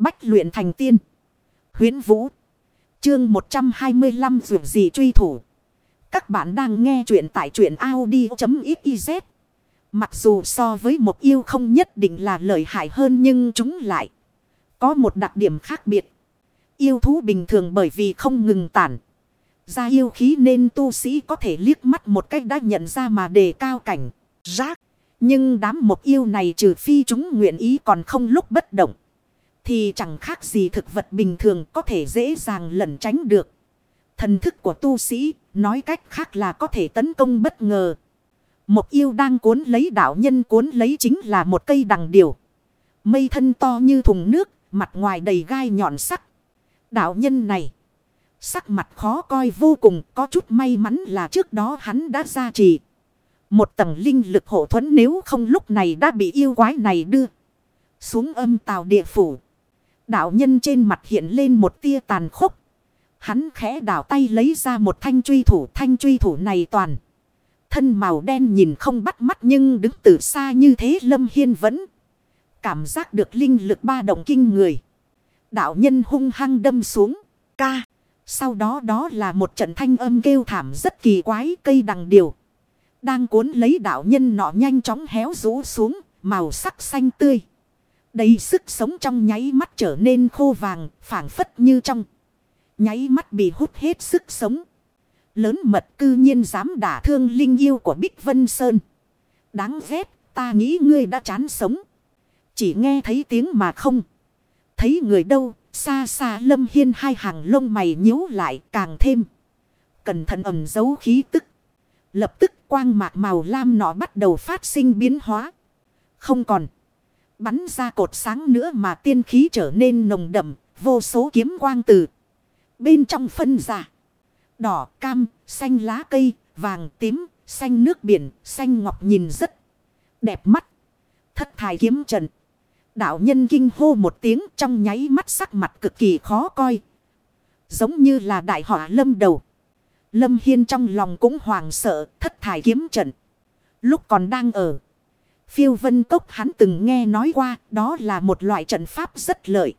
Bách luyện thành tiên. Huyến Vũ. Chương 125 dù gì truy thủ. Các bạn đang nghe truyện tại truyện Audi.xyz. Mặc dù so với một yêu không nhất định là lợi hại hơn nhưng chúng lại có một đặc điểm khác biệt. Yêu thú bình thường bởi vì không ngừng tản ra yêu khí nên tu sĩ có thể liếc mắt một cách đã nhận ra mà đề cao cảnh rác. Nhưng đám một yêu này trừ phi chúng nguyện ý còn không lúc bất động. Thì chẳng khác gì thực vật bình thường có thể dễ dàng lẩn tránh được. Thần thức của tu sĩ, nói cách khác là có thể tấn công bất ngờ. Một yêu đang cuốn lấy đạo nhân cuốn lấy chính là một cây đằng điều. Mây thân to như thùng nước, mặt ngoài đầy gai nhọn sắc. Đạo nhân này, sắc mặt khó coi vô cùng, có chút may mắn là trước đó hắn đã ra trì. Một tầng linh lực hộ thuẫn nếu không lúc này đã bị yêu quái này đưa xuống âm tàu địa phủ. Đạo nhân trên mặt hiện lên một tia tàn khốc. Hắn khẽ đảo tay lấy ra một thanh truy thủ. Thanh truy thủ này toàn. Thân màu đen nhìn không bắt mắt nhưng đứng từ xa như thế Lâm Hiên vẫn cảm giác được linh lực ba động kinh người. Đạo nhân hung hăng đâm xuống. Ca. Sau đó đó là một trận thanh âm kêu thảm rất kỳ quái, cây đằng điều. Đang cuốn lấy đạo nhân nọ nhanh chóng héo rũ xuống. Màu sắc xanh tươi. Đầy sức sống trong nháy mắt trở nên khô vàng, phản phất như trong. Nháy mắt bị hút hết sức sống. Lớn mật cư nhiên dám đả thương linh yêu của Bích Vân Sơn. Đáng ghét, ta nghĩ ngươi đã chán sống. Chỉ nghe thấy tiếng mà không. Thấy người đâu, xa xa lâm hiên hai hàng lông mày nhíu lại càng thêm. Cẩn thận ẩm giấu khí tức. Lập tức quang mạc màu lam nọ bắt đầu phát sinh biến hóa. Không còn bắn ra cột sáng nữa mà tiên khí trở nên nồng đậm, vô số kiếm quang từ. Bên trong phân ra, đỏ, cam, xanh lá cây, vàng, tím, xanh nước biển, xanh ngọc nhìn rất đẹp mắt. Thất thải kiếm trận. Đạo nhân kinh hô một tiếng trong nháy mắt sắc mặt cực kỳ khó coi. Giống như là đại họa lâm đầu. Lâm Hiên trong lòng cũng hoàng sợ thất thải kiếm trận. Lúc còn đang ở. Phiêu vân cốc hắn từng nghe nói qua, đó là một loại trận pháp rất lợi.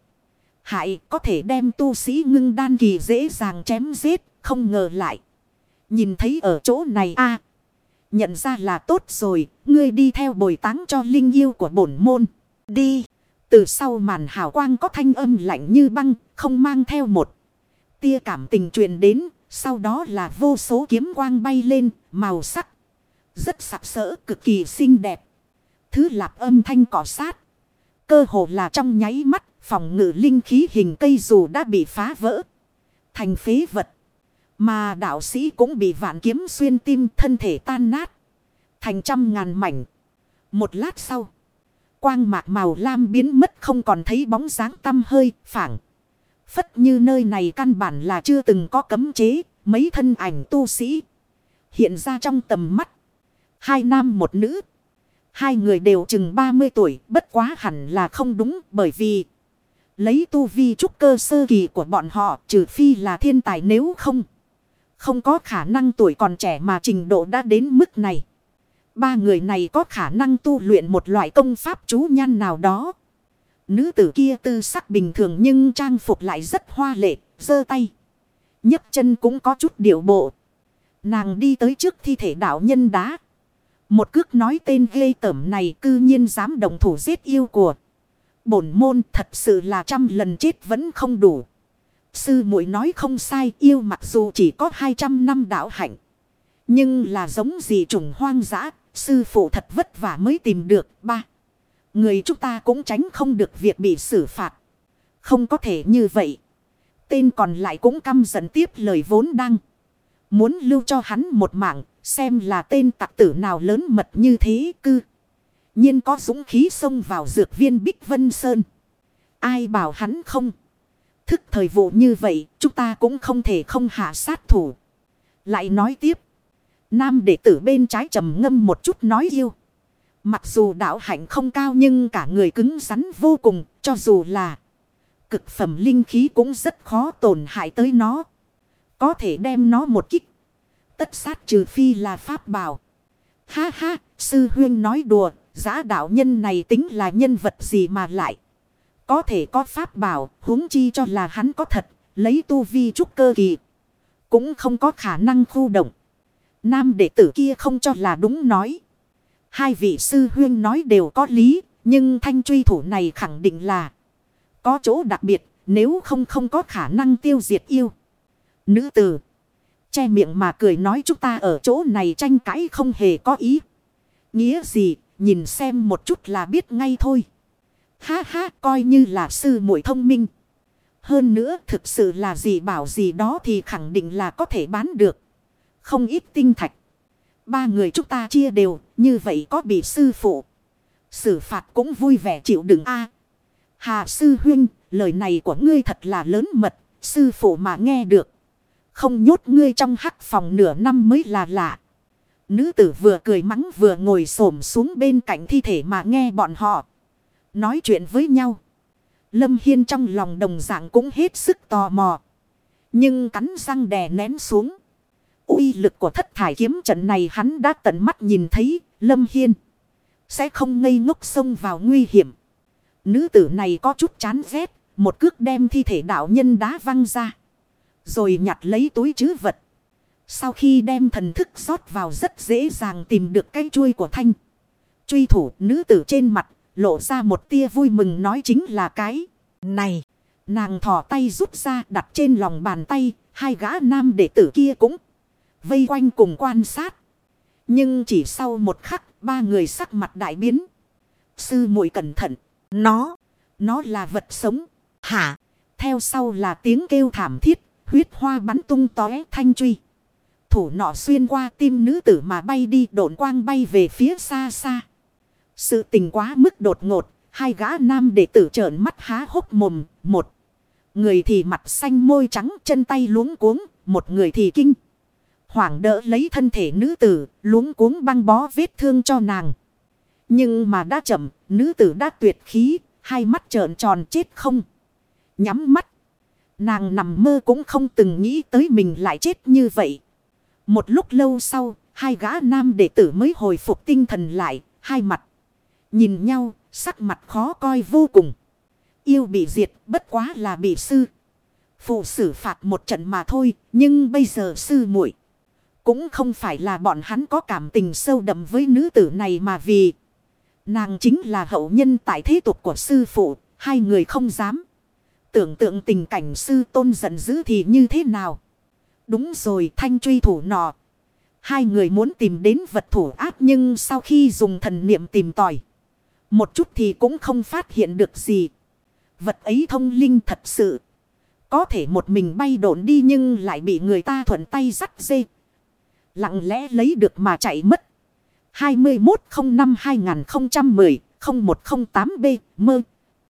Hại có thể đem tu sĩ ngưng đan kỳ dễ dàng chém giết, không ngờ lại. Nhìn thấy ở chỗ này a Nhận ra là tốt rồi, ngươi đi theo bồi táng cho linh yêu của bổn môn. Đi, từ sau màn hào quang có thanh âm lạnh như băng, không mang theo một. Tia cảm tình truyền đến, sau đó là vô số kiếm quang bay lên, màu sắc. Rất sặc sỡ, cực kỳ xinh đẹp. Thứ lạp âm thanh cỏ sát. Cơ hồ là trong nháy mắt, phòng ngự linh khí hình cây dù đã bị phá vỡ. Thành phế vật. Mà đạo sĩ cũng bị vạn kiếm xuyên tim thân thể tan nát. Thành trăm ngàn mảnh. Một lát sau. Quang mạc màu lam biến mất không còn thấy bóng dáng tăm hơi phảng. Phất như nơi này căn bản là chưa từng có cấm chế. Mấy thân ảnh tu sĩ. Hiện ra trong tầm mắt. Hai nam một nữ. Hai người đều chừng 30 tuổi, bất quá hẳn là không đúng bởi vì lấy tu vi trúc cơ sơ kỳ của bọn họ trừ phi là thiên tài nếu không. Không có khả năng tuổi còn trẻ mà trình độ đã đến mức này. Ba người này có khả năng tu luyện một loại công pháp chú nhan nào đó. Nữ tử kia tư sắc bình thường nhưng trang phục lại rất hoa lệ, giơ tay. nhấc chân cũng có chút điệu bộ. Nàng đi tới trước thi thể đạo nhân đá. Một cước nói tên ghê tởm này cư nhiên dám đồng thủ giết yêu của. Bổn môn thật sự là trăm lần chết vẫn không đủ. Sư muội nói không sai, yêu mặc dù chỉ có 200 năm đạo hạnh. Nhưng là giống gì trùng hoang dã. Sư phụ thật vất vả mới tìm được. Ba. Người chúng ta cũng tránh không được việc bị xử phạt. Không có thể như vậy. Tên còn lại cũng căm giận tiếp lời vốn đăng. Muốn lưu cho hắn một mạng, Xem là tên tặc tử nào lớn mật như thế cư. nhiên có dũng khí xông vào dược viên Bích Vân Sơn. Ai bảo hắn không. Thức thời vụ như vậy, chúng ta cũng không thể không hạ sát thủ. Lại nói tiếp. Nam đệ tử bên trái trầm ngâm một chút nói yêu. Mặc dù đạo hạnh không cao nhưng cả người cứng rắn vô cùng, cho dù là cực phẩm linh khí cũng rất khó tổn hại tới nó. Có thể đem nó một kích tất sát trừ phi là pháp bảo. Ha ha, sư huyên nói đùa, giá đạo nhân này tính là nhân vật gì mà lại. có thể có pháp bảo, huống chi cho là hắn có thật, lấy tu vi trúc cơ kỳ. Cũng không có khả năng khu động. Nam đệ tử kia không cho là đúng nói. Hai vị sư huyên nói đều có lý, nhưng thanh truy thủ này khẳng định là có chỗ đặc biệt, nếu không không có khả năng tiêu diệt yêu. Nữ tử che miệng mà cười nói chúng ta ở chỗ này tranh cãi không hề có ý. Nghĩa gì, nhìn xem một chút là biết ngay thôi. Ha ha, coi như là sư muội thông minh. Hơn nữa, thực sự là gì bảo gì đó thì khẳng định là có thể bán được. Không ít tinh thạch. Ba người chúng ta chia đều, như vậy có bị sư phụ. Xử phạt cũng vui vẻ chịu đựng a Hà sư huynh, lời này của ngươi thật là lớn mật, sư phụ mà nghe được. Không nhốt ngươi trong hắc phòng nửa năm mới là lạ. Nữ tử vừa cười mắng vừa ngồi xổm xuống bên cạnh thi thể mà nghe bọn họ. Nói chuyện với nhau. Lâm Hiên trong lòng đồng dạng cũng hết sức tò mò. Nhưng cắn răng đè nén xuống. uy lực của thất thải kiếm trận này hắn đã tận mắt nhìn thấy. Lâm Hiên sẽ không ngây ngốc xông vào nguy hiểm. Nữ tử này có chút chán ghét. Một cước đem thi thể đạo nhân đá văng ra. Rồi nhặt lấy túi chứ vật. Sau khi đem thần thức rót vào rất dễ dàng tìm được cái chuôi của thanh. Truy thủ nữ tử trên mặt lộ ra một tia vui mừng nói chính là cái này. Nàng thò tay rút ra đặt trên lòng bàn tay. Hai gã nam đệ tử kia cũng vây quanh cùng quan sát. Nhưng chỉ sau một khắc ba người sắc mặt đại biến. Sư muội cẩn thận. Nó, nó là vật sống. Hả? Theo sau là tiếng kêu thảm thiết Huyết hoa bắn tung tóe thanh truy. Thủ nọ xuyên qua tim nữ tử mà bay đi độn quang bay về phía xa xa. Sự tình quá mức đột ngột. Hai gã nam đệ tử trợn mắt há hốc mồm. Một người thì mặt xanh môi trắng chân tay luống cuống. Một người thì kinh. Hoảng đỡ lấy thân thể nữ tử luống cuống băng bó vết thương cho nàng. Nhưng mà đã chậm, nữ tử đã tuyệt khí, hai mắt trợn tròn chết không. Nhắm mắt Nàng nằm mơ cũng không từng nghĩ tới mình lại chết như vậy. Một lúc lâu sau, hai gã nam đệ tử mới hồi phục tinh thần lại, hai mặt. Nhìn nhau, sắc mặt khó coi vô cùng. Yêu bị diệt, bất quá là bị sư. Phụ xử phạt một trận mà thôi, nhưng bây giờ sư muội Cũng không phải là bọn hắn có cảm tình sâu đậm với nữ tử này mà vì. Nàng chính là hậu nhân tại thế tục của sư phụ, hai người không dám. Tưởng tượng tình cảnh sư tôn giận dữ thì như thế nào? Đúng rồi, thanh truy thủ nọ. Hai người muốn tìm đến vật thủ ác nhưng sau khi dùng thần niệm tìm tòi. Một chút thì cũng không phát hiện được gì. Vật ấy thông linh thật sự. Có thể một mình bay độn đi nhưng lại bị người ta thuận tay dắt dê. Lặng lẽ lấy được mà chạy mất. 2105-2010-0108B mơ.